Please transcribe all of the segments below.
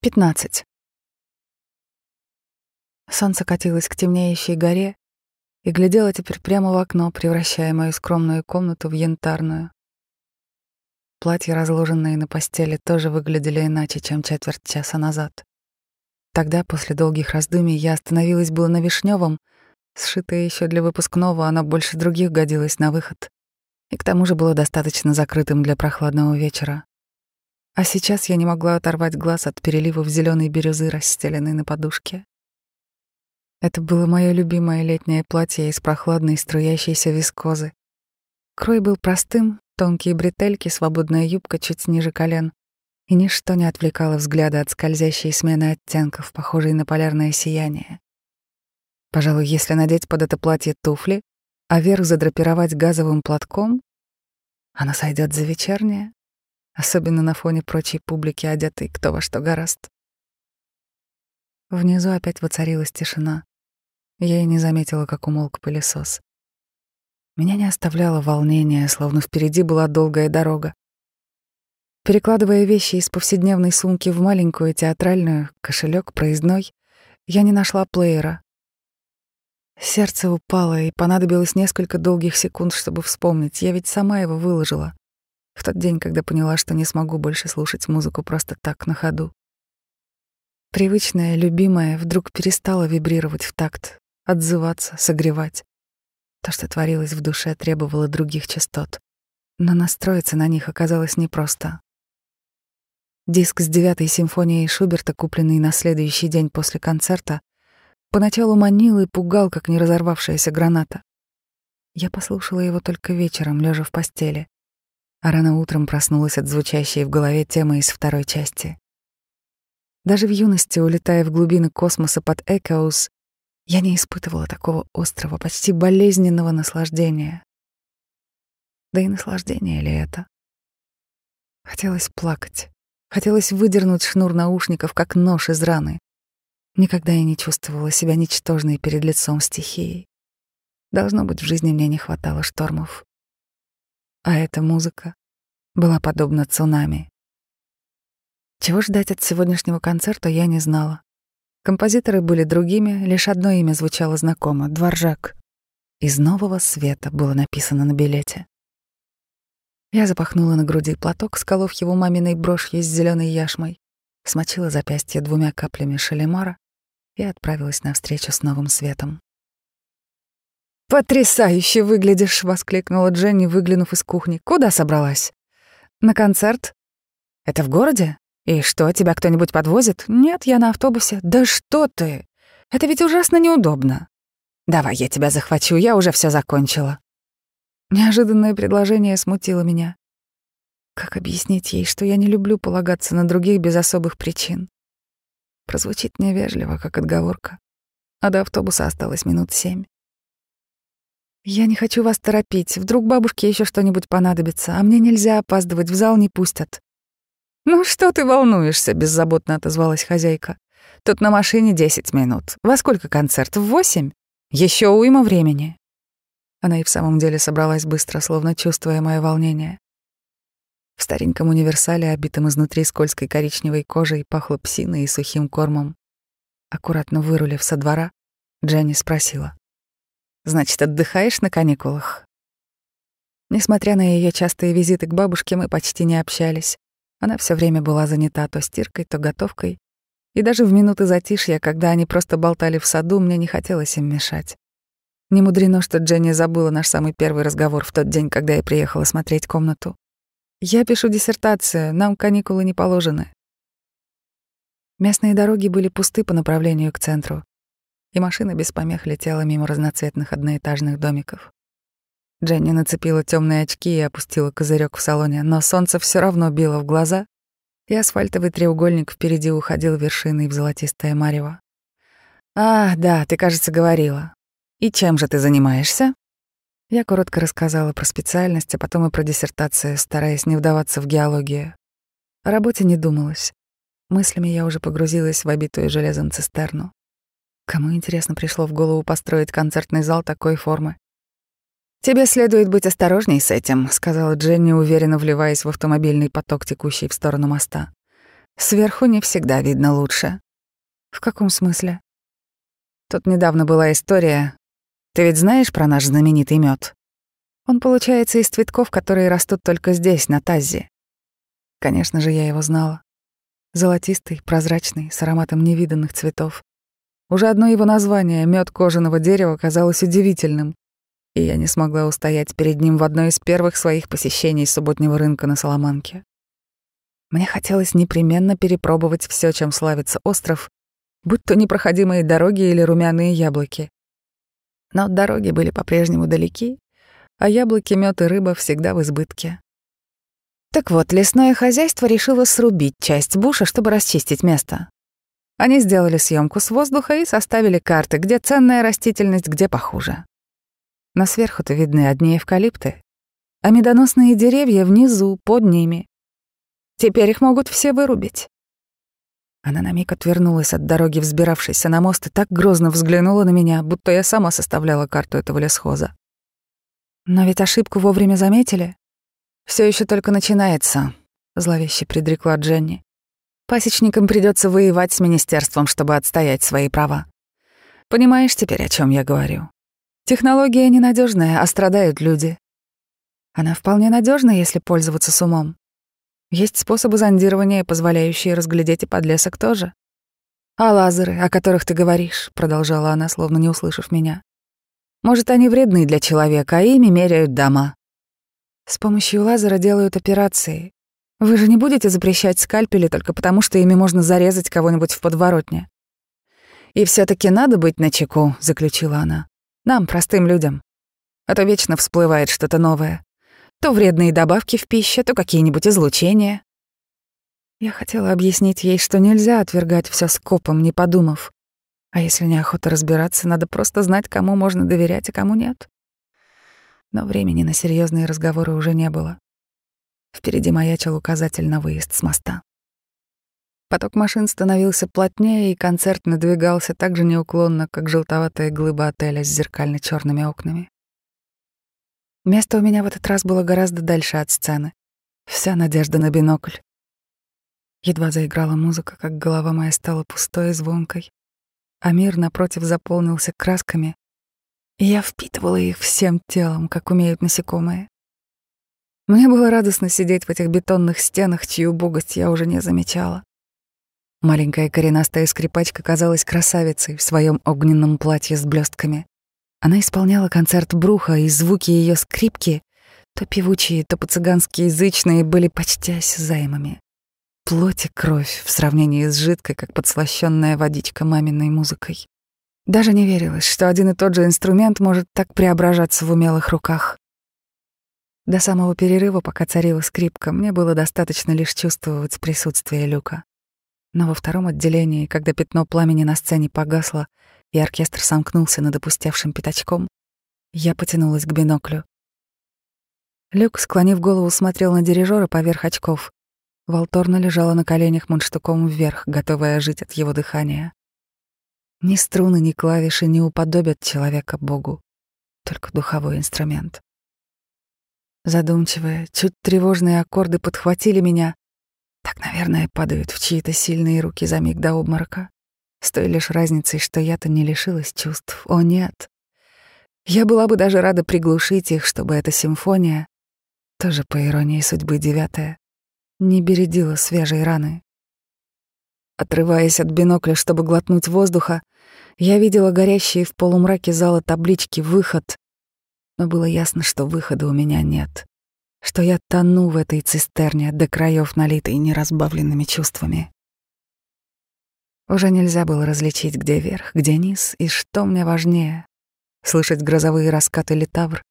15. Солнце катилось к темнеющей горе и глядело теперь прямо в окно, превращая мою скромную комнату в янтарную. Платья, разложенные на постели, тоже выглядели иначе, чем четверть часа назад. Тогда, после долгих раздумий, я остановилась было на вишневом, сшитое еще для выпускного, оно больше других годилось на выход, и к тому же было достаточно закрытым для прохладного вечера. А сейчас я не могла оторвать глаз от переливов зеленой бирюзы, расстеленной на подушке. Это было мое любимое летнее платье из прохладной струящейся вискозы. Крой был простым, тонкие бретельки, свободная юбка чуть ниже колен, и ничто не отвлекало взгляда от скользящей смены оттенков, похожей на полярное сияние. Пожалуй, если надеть под это платье туфли, а верх задрапировать газовым платком, оно сойдет за вечернее особенно на фоне прочей публики, одетой кто во что гораст. Внизу опять воцарилась тишина. Я и не заметила, как умолк пылесос. Меня не оставляло волнение, словно впереди была долгая дорога. Перекладывая вещи из повседневной сумки в маленькую театральную, кошелек проездной, я не нашла плеера. Сердце упало, и понадобилось несколько долгих секунд, чтобы вспомнить. Я ведь сама его выложила в тот день, когда поняла, что не смогу больше слушать музыку просто так на ходу. Привычная, любимая вдруг перестала вибрировать в такт, отзываться, согревать. То, что творилось в душе, требовало других частот, но настроиться на них оказалось непросто. Диск с девятой симфонией Шуберта, купленный на следующий день после концерта, поначалу манил и пугал, как не разорвавшаяся граната. Я послушала его только вечером, лежа в постели а рано утром проснулась от звучащей в голове темы из второй части. Даже в юности, улетая в глубины космоса под Экоус, я не испытывала такого острого, почти болезненного наслаждения. Да и наслаждение ли это? Хотелось плакать. Хотелось выдернуть шнур наушников, как нож из раны. Никогда я не чувствовала себя ничтожной перед лицом стихии. Должно быть, в жизни мне не хватало штормов а эта музыка была подобна цунами. Чего ждать от сегодняшнего концерта, я не знала. Композиторы были другими, лишь одно имя звучало знакомо — Дворжак. «Из нового света» было написано на билете. Я запахнула на груди платок, сколов его маминой брошью с зеленой яшмой, смочила запястье двумя каплями шалемара и отправилась навстречу с новым светом. «Потрясающе выглядишь!» — воскликнула Дженни, выглянув из кухни. «Куда собралась?» «На концерт». «Это в городе? И что, тебя кто-нибудь подвозит?» «Нет, я на автобусе». «Да что ты! Это ведь ужасно неудобно». «Давай я тебя захвачу, я уже все закончила». Неожиданное предложение смутило меня. Как объяснить ей, что я не люблю полагаться на других без особых причин? Прозвучит невежливо, как отговорка. А до автобуса осталось минут семь. «Я не хочу вас торопить. Вдруг бабушке еще что-нибудь понадобится, а мне нельзя опаздывать, в зал не пустят». «Ну что ты волнуешься?» — беззаботно отозвалась хозяйка. «Тут на машине десять минут. Во сколько концерт? В восемь? Еще уйма времени». Она и в самом деле собралась быстро, словно чувствуя мое волнение. В стареньком универсале, обитом изнутри скользкой коричневой кожей, пахло псиной и сухим кормом. Аккуратно вырулив со двора, Дженни спросила. Значит, отдыхаешь на каникулах? Несмотря на ее частые визиты к бабушке, мы почти не общались. Она все время была занята то стиркой, то готовкой. И даже в минуты затишья, когда они просто болтали в саду, мне не хотелось им мешать. Не мудрено, что Дженни забыла наш самый первый разговор в тот день, когда я приехала смотреть комнату. «Я пишу диссертацию, нам каникулы не положены». Местные дороги были пусты по направлению к центру и машина без помех летела мимо разноцветных одноэтажных домиков. Дженни нацепила темные очки и опустила козырек в салоне, но солнце все равно било в глаза, и асфальтовый треугольник впереди уходил вершиной в золотистое марево. «А, да, ты, кажется, говорила. И чем же ты занимаешься?» Я коротко рассказала про специальность, а потом и про диссертацию, стараясь не вдаваться в геологию. О работе не думалось. Мыслями я уже погрузилась в обитую железом цистерну. Кому, интересно, пришло в голову построить концертный зал такой формы? «Тебе следует быть осторожней с этим», — сказала Дженни, уверенно вливаясь в автомобильный поток, текущий в сторону моста. Сверху не всегда видно лучше. В каком смысле? Тут недавно была история. Ты ведь знаешь про наш знаменитый мед? Он получается из цветков, которые растут только здесь, на Таззе. Конечно же, я его знала. Золотистый, прозрачный, с ароматом невиданных цветов. Уже одно его название, мед кожаного дерева, казалось удивительным, и я не смогла устоять перед ним в одной из первых своих посещений субботнего рынка на Соломанке. Мне хотелось непременно перепробовать все, чем славится остров, будь то непроходимые дороги или румяные яблоки. Но дороги были по-прежнему далеки, а яблоки, мед и рыба всегда в избытке. Так вот, лесное хозяйство решило срубить часть буша, чтобы расчистить место. Они сделали съемку с воздуха и составили карты, где ценная растительность, где похуже. Но сверху-то видны одни эвкалипты, а медоносные деревья внизу, под ними. Теперь их могут все вырубить. Она на миг отвернулась от дороги, взбиравшейся на мост, и так грозно взглянула на меня, будто я сама составляла карту этого лесхоза. Но ведь ошибку вовремя заметили. Все еще только начинается, зловеще предрекла Дженни. Пасечникам придется воевать с министерством, чтобы отстоять свои права. Понимаешь теперь, о чем я говорю? Технология ненадежная, а страдают люди. Она вполне надежна, если пользоваться с умом. Есть способы зондирования, позволяющие разглядеть и подлесок тоже. А лазеры, о которых ты говоришь, продолжала она, словно не услышав меня. Может, они вредны для человека, а ими меряют дома. С помощью лазера делают операции. Вы же не будете запрещать скальпели только потому, что ими можно зарезать кого-нибудь в подворотне. И все таки надо быть начеку, заключила она. Нам, простым людям. А то вечно всплывает что-то новое. То вредные добавки в пище, то какие-нибудь излучения. Я хотела объяснить ей, что нельзя отвергать все скопом, не подумав. А если неохота разбираться, надо просто знать, кому можно доверять, а кому нет. Но времени на серьезные разговоры уже не было. Впереди маячил указатель на выезд с моста. Поток машин становился плотнее, и концерт надвигался так же неуклонно, как желтоватая глыба отеля с зеркально черными окнами. Место у меня в этот раз было гораздо дальше от сцены. Вся надежда на бинокль. Едва заиграла музыка, как голова моя стала пустой и звонкой, а мир напротив заполнился красками, и я впитывала их всем телом, как умеют насекомые. Мне было радостно сидеть в этих бетонных стенах, чью убогость я уже не замечала. Маленькая коренастая скрипачка казалась красавицей в своем огненном платье с блестками. Она исполняла концерт Бруха, и звуки ее скрипки, то певучие, то по-цыгански язычные, были почти осязаемыми. Плоть и кровь в сравнении с жидкой, как подслащённая водичка маминой музыкой. Даже не верилось, что один и тот же инструмент может так преображаться в умелых руках. До самого перерыва, пока царила скрипка, мне было достаточно лишь чувствовать присутствие Люка. Но во втором отделении, когда пятно пламени на сцене погасло, и оркестр сомкнулся над опустевшим пятачком, я потянулась к биноклю. Люк, склонив голову, смотрел на дирижера поверх очков. Волторна лежала на коленях мундштуком вверх, готовая ожить от его дыхания. Ни струны, ни клавиши не уподобят человека Богу, только духовой инструмент. Задумчивые, чуть тревожные аккорды подхватили меня. Так, наверное, падают в чьи-то сильные руки за миг до обморока. С той лишь разницей, что я-то не лишилась чувств. О, нет. Я была бы даже рада приглушить их, чтобы эта симфония, тоже по иронии судьбы девятая, не бередила свежей раны. Отрываясь от бинокля, чтобы глотнуть воздуха, я видела горящие в полумраке зала таблички «Выход», но было ясно, что выхода у меня нет, что я тону в этой цистерне до краев налитой неразбавленными чувствами. Уже нельзя было различить, где верх, где низ, и что мне важнее — слышать грозовые раскаты литавр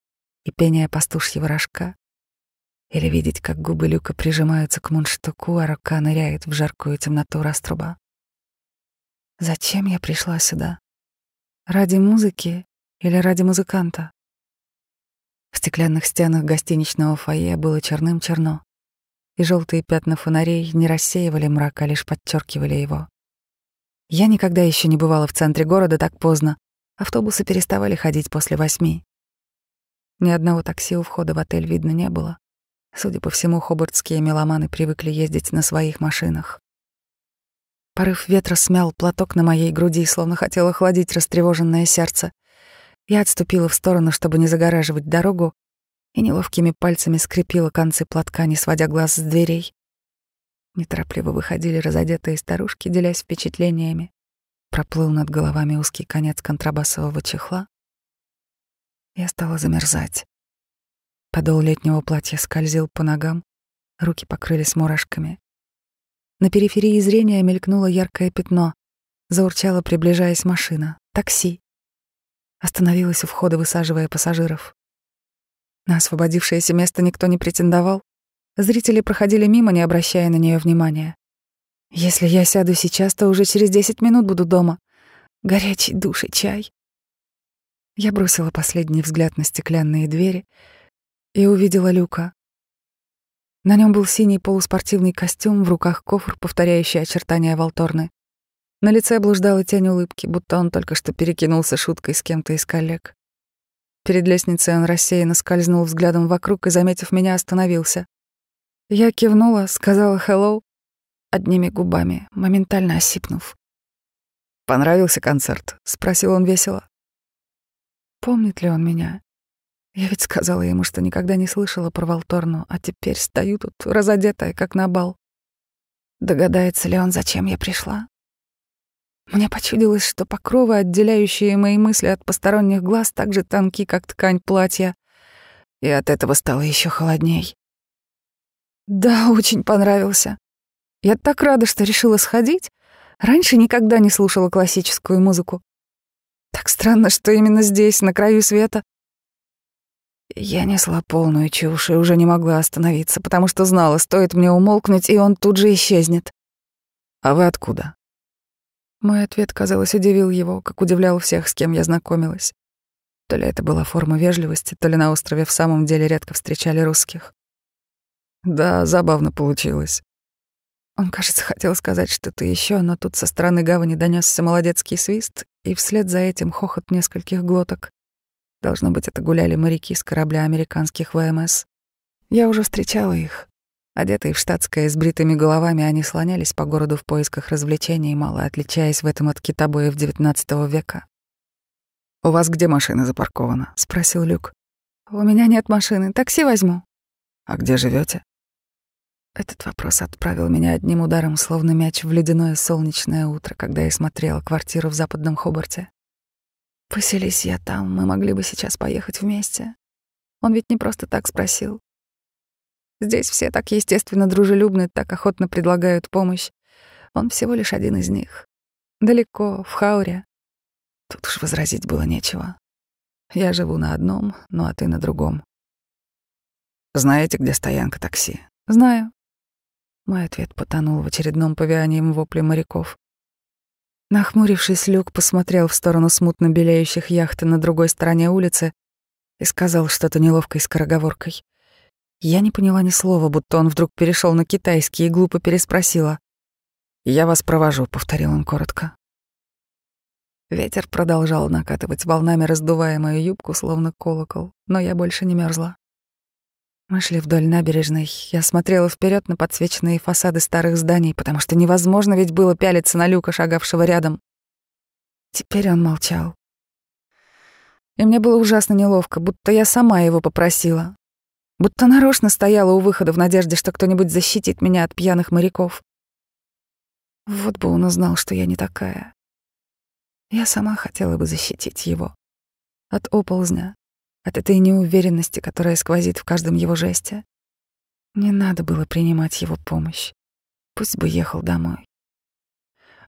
и пение пастушьего рожка, или видеть, как губы Люка прижимаются к мундштуку, а рука ныряет в жаркую темноту раструба. Зачем я пришла сюда? Ради музыки или ради музыканта? В стеклянных стенах гостиничного фойе было черным-черно, и желтые пятна фонарей не рассеивали мрак, а лишь подчеркивали его. Я никогда еще не бывала в центре города так поздно. Автобусы переставали ходить после восьми. Ни одного такси у входа в отель видно не было. Судя по всему, хобартские меломаны привыкли ездить на своих машинах. Порыв ветра смял платок на моей груди, словно хотел охладить растревоженное сердце. Я отступила в сторону, чтобы не загораживать дорогу, и неловкими пальцами скрепила концы платка, не сводя глаз с дверей. Неторопливо выходили разодетые старушки, делясь впечатлениями. Проплыл над головами узкий конец контрабасового чехла. Я стала замерзать. Подол летнего платья скользил по ногам, руки покрылись мурашками. На периферии зрения мелькнуло яркое пятно. Заурчала, приближаясь машина. Такси. Остановилась у входа, высаживая пассажиров. На освободившееся место никто не претендовал. Зрители проходили мимо, не обращая на нее внимания. Если я сяду сейчас, то уже через десять минут буду дома. Горячий душ и чай. Я бросила последний взгляд на стеклянные двери и увидела Люка. На нем был синий полуспортивный костюм, в руках кофр, повторяющий очертания Волторны. На лице блуждала тень улыбки, будто он только что перекинулся шуткой с кем-то из коллег. Перед лестницей он рассеянно скользнул взглядом вокруг и, заметив меня, остановился. Я кивнула, сказала «hello» одними губами, моментально осипнув. «Понравился концерт?» — спросил он весело. Помнит ли он меня? Я ведь сказала ему, что никогда не слышала про Волторну, а теперь стою тут, разодетая, как на бал. Догадается ли он, зачем я пришла? Мне почудилось, что покровы, отделяющие мои мысли от посторонних глаз, так же тонки, как ткань платья, и от этого стало еще холодней. Да, очень понравился. Я так рада, что решила сходить. Раньше никогда не слушала классическую музыку. Так странно, что именно здесь, на краю света, я несла полную чушь и уже не могла остановиться, потому что знала, стоит мне умолкнуть, и он тут же исчезнет. «А вы откуда?» Мой ответ, казалось, удивил его, как удивлял всех, с кем я знакомилась. То ли это была форма вежливости, то ли на острове в самом деле редко встречали русских. Да, забавно получилось. Он, кажется, хотел сказать что-то еще, но тут со стороны гавани донесся молодецкий свист, и вслед за этим хохот нескольких глоток. Должно быть, это гуляли моряки с корабля американских ВМС. Я уже встречала их. Одетые в штатское с бритыми головами, они слонялись по городу в поисках развлечений, мало отличаясь в этом от китобоев XIX века. «У вас где машина запаркована?» — спросил Люк. «У меня нет машины. Такси возьму». «А где живете? Этот вопрос отправил меня одним ударом, словно мяч в ледяное солнечное утро, когда я смотрела квартиру в западном Хобарте. Поселись я там, мы могли бы сейчас поехать вместе. Он ведь не просто так спросил. Здесь все так естественно дружелюбны, так охотно предлагают помощь. Он всего лишь один из них. Далеко, в Хауре. Тут уж возразить было нечего. Я живу на одном, ну а ты на другом. Знаете, где стоянка такси? Знаю. Мой ответ потонул в очередном повианием вопле моряков. Нахмурившись, Люк посмотрел в сторону смутно белеющих яхт на другой стороне улицы и сказал что-то неловкой скороговоркой. Я не поняла ни слова, будто он вдруг перешел на китайский и глупо переспросила. «Я вас провожу», — повторил он коротко. Ветер продолжал накатывать волнами, раздувая мою юбку, словно колокол, но я больше не мерзла. Мы шли вдоль набережной. Я смотрела вперед на подсвеченные фасады старых зданий, потому что невозможно ведь было пялиться на Люка, шагавшего рядом. Теперь он молчал. И мне было ужасно неловко, будто я сама его попросила. Будто нарочно стояла у выхода в надежде, что кто-нибудь защитит меня от пьяных моряков. Вот бы он узнал, что я не такая. Я сама хотела бы защитить его. От оползня, от этой неуверенности, которая сквозит в каждом его жесте. Не надо было принимать его помощь. Пусть бы ехал домой.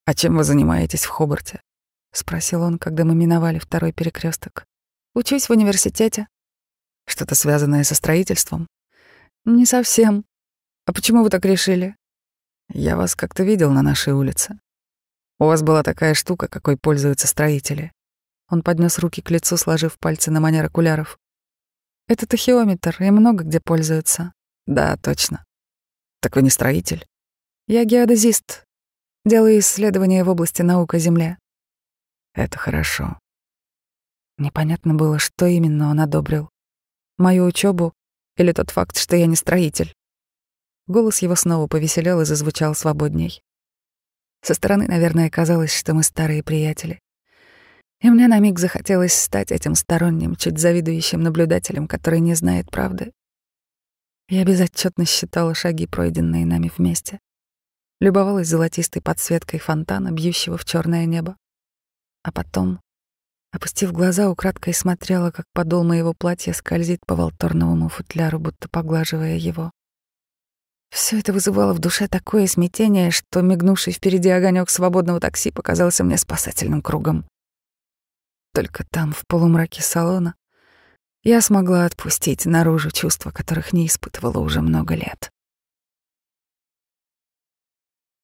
«А чем вы занимаетесь в Хобарте?» — спросил он, когда мы миновали второй перекресток. «Учусь в университете». «Что-то связанное со строительством?» «Не совсем. А почему вы так решили?» «Я вас как-то видел на нашей улице. У вас была такая штука, какой пользуются строители. Он поднес руки к лицу, сложив пальцы на манер окуляров. «Это тахиометр, и много где пользуются». «Да, точно. Так вы не строитель?» «Я геодезист. Делаю исследования в области наук о Земле». «Это хорошо». Непонятно было, что именно он одобрил. Мою учебу или тот факт, что я не строитель. Голос его снова повеселел и зазвучал свободней. Со стороны, наверное, казалось, что мы старые приятели. И мне на миг захотелось стать этим сторонним, чуть завидующим наблюдателем, который не знает правды. Я безотчетно считала шаги, пройденные нами вместе. Любовалась золотистой подсветкой фонтана, бьющего в черное небо. А потом, опустив глаза, украдкой смотрела, как подол моего платья скользит по волторновому футляру, будто поглаживая его. Все это вызывало в душе такое смятение, что мигнувший впереди огонек свободного такси показался мне спасательным кругом. Только там, в полумраке салона, я смогла отпустить наружу чувства, которых не испытывала уже много лет.